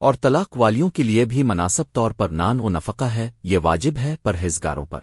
اور طلاق والیوں کے لیے بھی مناسب طور پر نان و نفقہ ہے، یہ واجب ہے پرہیزگاروں پر۔